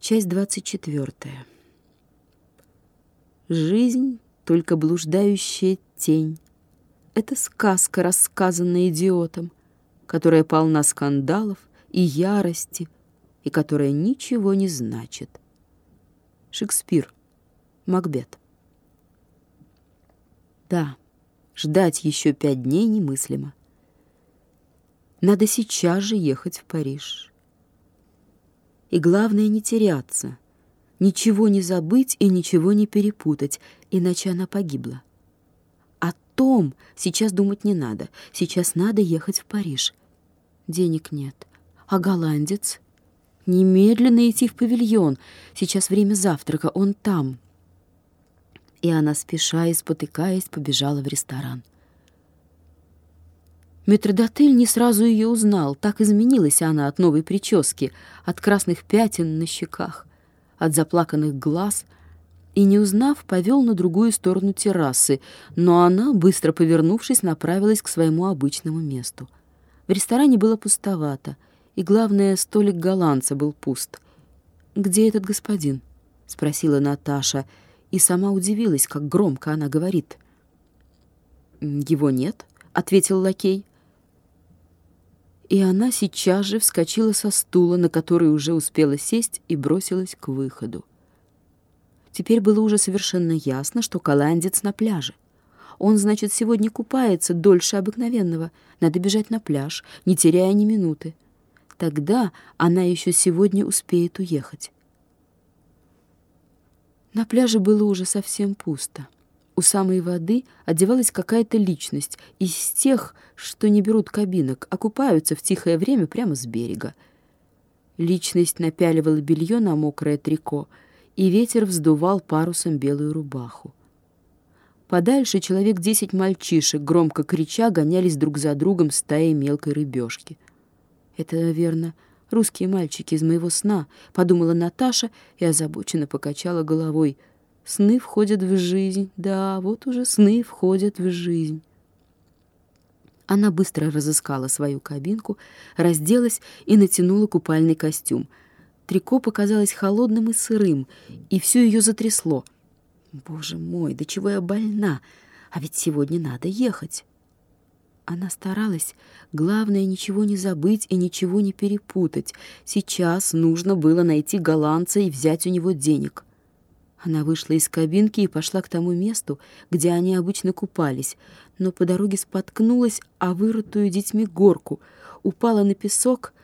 Часть двадцать четвертая. Жизнь — только блуждающая тень. Это сказка, рассказанная идиотом, которая полна скандалов и ярости, и которая ничего не значит. Шекспир. Макбет. Да, ждать еще пять дней немыслимо. Надо сейчас же ехать в Париж. И главное не теряться, ничего не забыть и ничего не перепутать, иначе она погибла. О том сейчас думать не надо. Сейчас надо ехать в Париж. Денег нет. А голландец? Немедленно идти в павильон. Сейчас время завтрака, он там. И она, спеша и спотыкаясь, побежала в ресторан. Метродотель не сразу ее узнал, так изменилась она от новой прически, от красных пятен на щеках, от заплаканных глаз, и, не узнав, повел на другую сторону террасы, но она, быстро повернувшись, направилась к своему обычному месту. В ресторане было пустовато, и, главное, столик голландца был пуст. «Где этот господин?» — спросила Наташа, и сама удивилась, как громко она говорит. «Его нет», — ответил лакей и она сейчас же вскочила со стула, на который уже успела сесть, и бросилась к выходу. Теперь было уже совершенно ясно, что голландец на пляже. Он, значит, сегодня купается дольше обыкновенного. Надо бежать на пляж, не теряя ни минуты. Тогда она еще сегодня успеет уехать. На пляже было уже совсем пусто. У самой воды одевалась какая-то личность из тех, что не берут кабинок, а купаются в тихое время прямо с берега. Личность напяливала белье на мокрое трико, и ветер вздувал парусом белую рубаху. Подальше человек десять мальчишек, громко крича, гонялись друг за другом стаей мелкой рыбешки. Это, верно, русские мальчики из моего сна, подумала Наташа и озабоченно покачала головой — Сны входят в жизнь. Да, вот уже сны входят в жизнь. Она быстро разыскала свою кабинку, разделась и натянула купальный костюм. Трико показалось холодным и сырым, и все ее затрясло. «Боже мой, до чего я больна! А ведь сегодня надо ехать!» Она старалась, главное, ничего не забыть и ничего не перепутать. Сейчас нужно было найти голландца и взять у него денег. Она вышла из кабинки и пошла к тому месту, где они обычно купались, но по дороге споткнулась о вырытую детьми горку, упала на песок,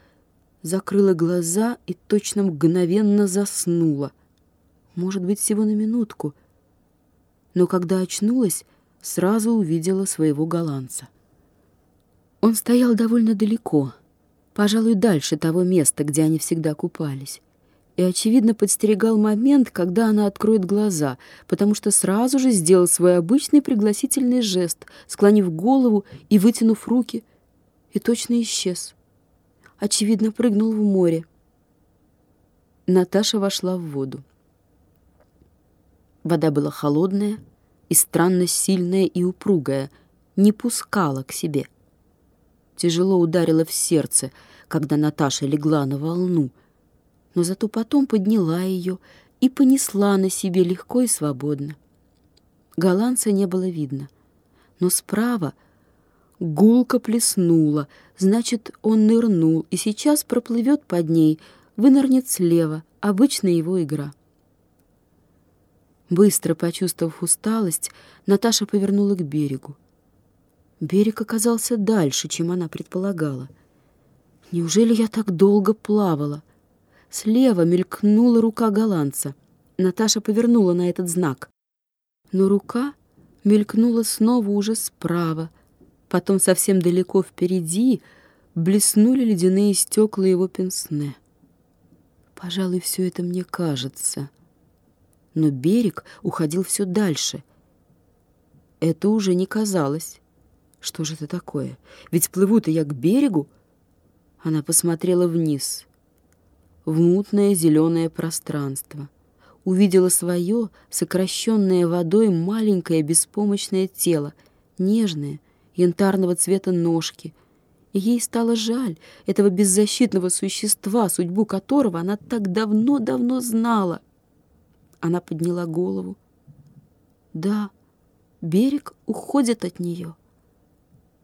закрыла глаза и точно мгновенно заснула. Может быть, всего на минутку. Но когда очнулась, сразу увидела своего голландца. Он стоял довольно далеко, пожалуй, дальше того места, где они всегда купались и, очевидно, подстерегал момент, когда она откроет глаза, потому что сразу же сделал свой обычный пригласительный жест, склонив голову и вытянув руки, и точно исчез. Очевидно, прыгнул в море. Наташа вошла в воду. Вода была холодная и странно сильная и упругая, не пускала к себе. Тяжело ударила в сердце, когда Наташа легла на волну — но зато потом подняла ее и понесла на себе легко и свободно. Голландца не было видно, но справа гулко плеснула, значит, он нырнул и сейчас проплывет под ней, вынырнет слева, обычная его игра. Быстро почувствовав усталость, Наташа повернула к берегу. Берег оказался дальше, чем она предполагала. Неужели я так долго плавала? Слева мелькнула рука голландца. Наташа повернула на этот знак. Но рука мелькнула снова уже справа. Потом совсем далеко впереди блеснули ледяные стекла его пенсне. Пожалуй, все это мне кажется. Но берег уходил все дальше. Это уже не казалось. Что же это такое? Ведь плыву-то я к берегу. Она посмотрела вниз — в мутное зеленое пространство. Увидела свое, сокращенное водой, маленькое беспомощное тело, нежное, янтарного цвета ножки, и ей стало жаль этого беззащитного существа, судьбу которого она так давно-давно знала. Она подняла голову. Да, берег уходит от нее.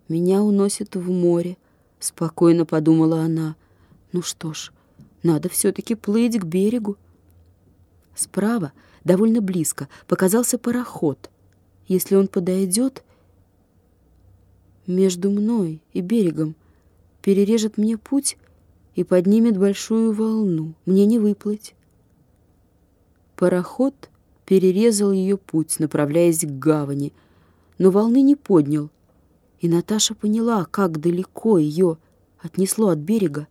Меня уносит в море, спокойно подумала она. Ну что ж, надо все-таки плыть к берегу. Справа, довольно близко, показался пароход. Если он подойдет, между мной и берегом перережет мне путь и поднимет большую волну. Мне не выплыть. Пароход перерезал ее путь, направляясь к гавани, но волны не поднял, и Наташа поняла, как далеко ее отнесло от берега.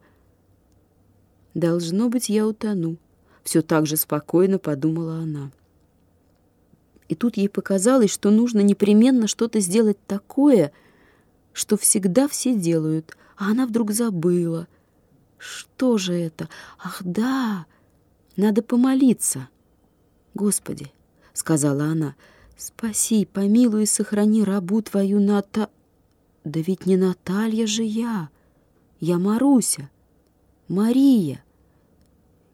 «Должно быть, я утону», — все так же спокойно подумала она. И тут ей показалось, что нужно непременно что-то сделать такое, что всегда все делают, а она вдруг забыла. Что же это? Ах, да, надо помолиться. «Господи», — сказала она, — «спаси, помилуй и сохрани рабу твою Ната...» «Да ведь не Наталья же я, я Маруся, Мария».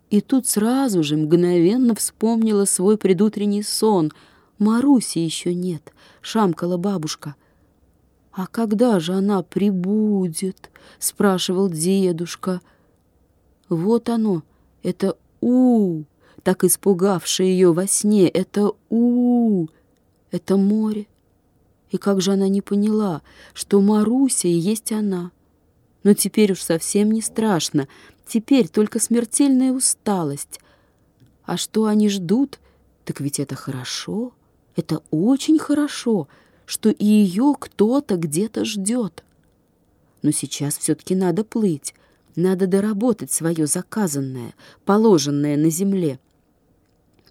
И тут сразу же мгновенно вспомнила свой предутренний сон. Маруси еще нет, шамкала бабушка — «А когда же она прибудет?» — спрашивал дедушка. «Вот оно, это у, так испугавшее ее во сне, это у, это море». И как же она не поняла, что Маруся и есть она? Но теперь уж совсем не страшно, теперь только смертельная усталость. А что они ждут? Так ведь это хорошо, это очень хорошо — что и ее кто-то где-то ждет. Но сейчас все-таки надо плыть, надо доработать свое заказанное, положенное на земле.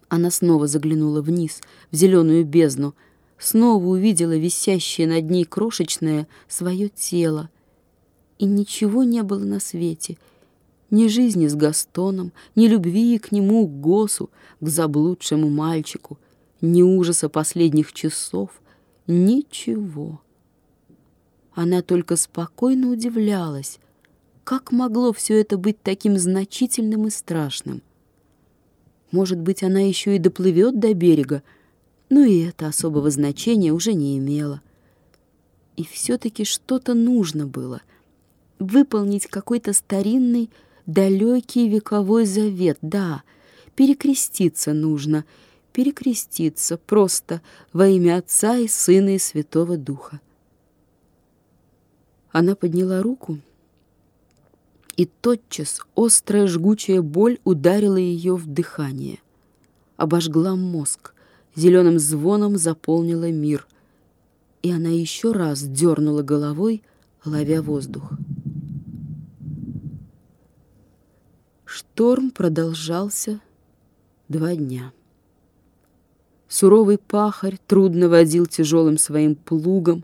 Она снова заглянула вниз, в зеленую бездну, снова увидела висящее над ней крошечное свое тело. И ничего не было на свете, ни жизни с Gaстоном, ни любви к нему, к Госу, к заблудшему мальчику, ни ужаса последних часов — Ничего. Она только спокойно удивлялась, как могло все это быть таким значительным и страшным. Может быть, она еще и доплывет до берега, но и это особого значения уже не имело. И все-таки что-то нужно было — выполнить какой-то старинный, далекий вековой завет, да, перекреститься нужно — перекреститься просто во имя Отца и Сына и Святого Духа. Она подняла руку, и тотчас острая жгучая боль ударила ее в дыхание. Обожгла мозг, зеленым звоном заполнила мир, и она еще раз дернула головой, ловя воздух. Шторм продолжался два дня. Суровый пахарь трудно водил тяжелым своим плугом,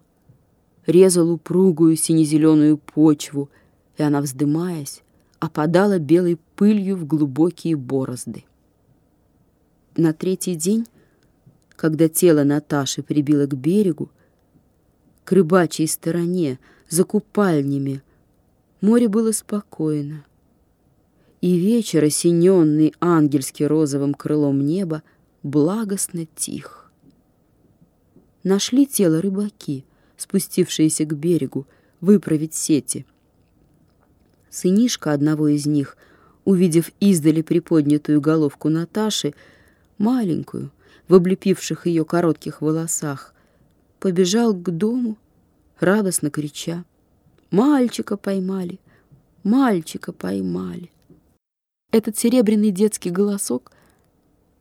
резал упругую сине-зеленую почву, и она, вздымаясь, опадала белой пылью в глубокие борозды. На третий день, когда тело Наташи прибило к берегу, к рыбачьей стороне, за купальнями, море было спокойно, и вечер, осененный ангельски розовым крылом неба, благостно тих. Нашли тело рыбаки, спустившиеся к берегу, выправить сети. Сынишка одного из них, увидев издали приподнятую головку Наташи, маленькую, в облепивших ее коротких волосах, побежал к дому, радостно крича. «Мальчика поймали! Мальчика поймали!» Этот серебряный детский голосок —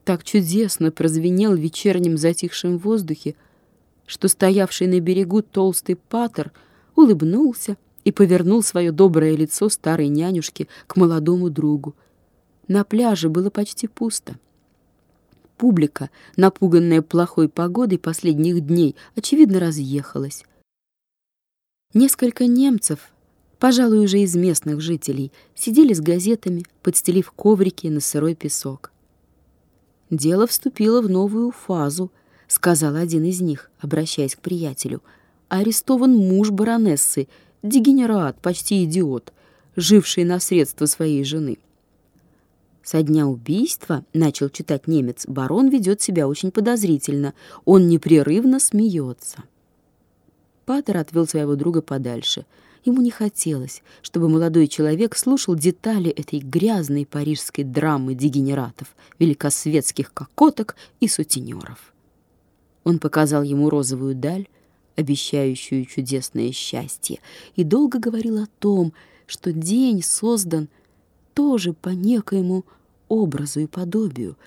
так чудесно прозвенел в вечернем затихшем воздухе, что стоявший на берегу толстый патер улыбнулся и повернул свое доброе лицо старой нянюшки к молодому другу. На пляже было почти пусто. Публика, напуганная плохой погодой последних дней, очевидно, разъехалась. Несколько немцев, пожалуй, уже из местных жителей, сидели с газетами, подстелив коврики на сырой песок. «Дело вступило в новую фазу», — сказал один из них, обращаясь к приятелю. «Арестован муж баронессы, дегенерат, почти идиот, живший на средства своей жены. Со дня убийства, начал читать немец, барон ведет себя очень подозрительно. Он непрерывно смеется. Патер отвел своего друга подальше. Ему не хотелось, чтобы молодой человек слушал детали этой грязной парижской драмы дегенератов, великосветских кокоток и сутенеров. Он показал ему розовую даль, обещающую чудесное счастье, и долго говорил о том, что день создан тоже по некоему образу и подобию,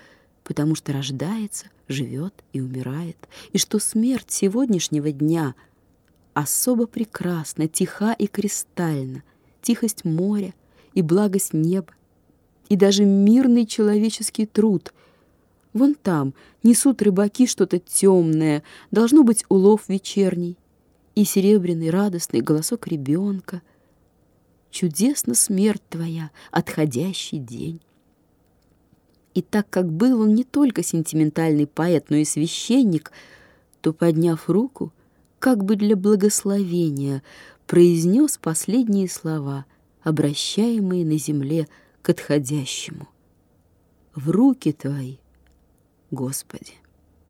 потому что рождается, живет и умирает, и что смерть сегодняшнего дня особо прекрасна, тиха и кристальна, тихость моря и благость неба, и даже мирный человеческий труд. Вон там несут рыбаки что-то темное, должно быть улов вечерний, и серебряный радостный голосок ребенка. Чудесна смерть твоя, отходящий день. И так как был он не только сентиментальный поэт, но и священник, то, подняв руку, как бы для благословения, произнес последние слова, обращаемые на земле к отходящему. «В руки Твои, Господи!»